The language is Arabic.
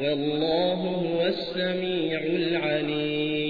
والله هو السميع العليم.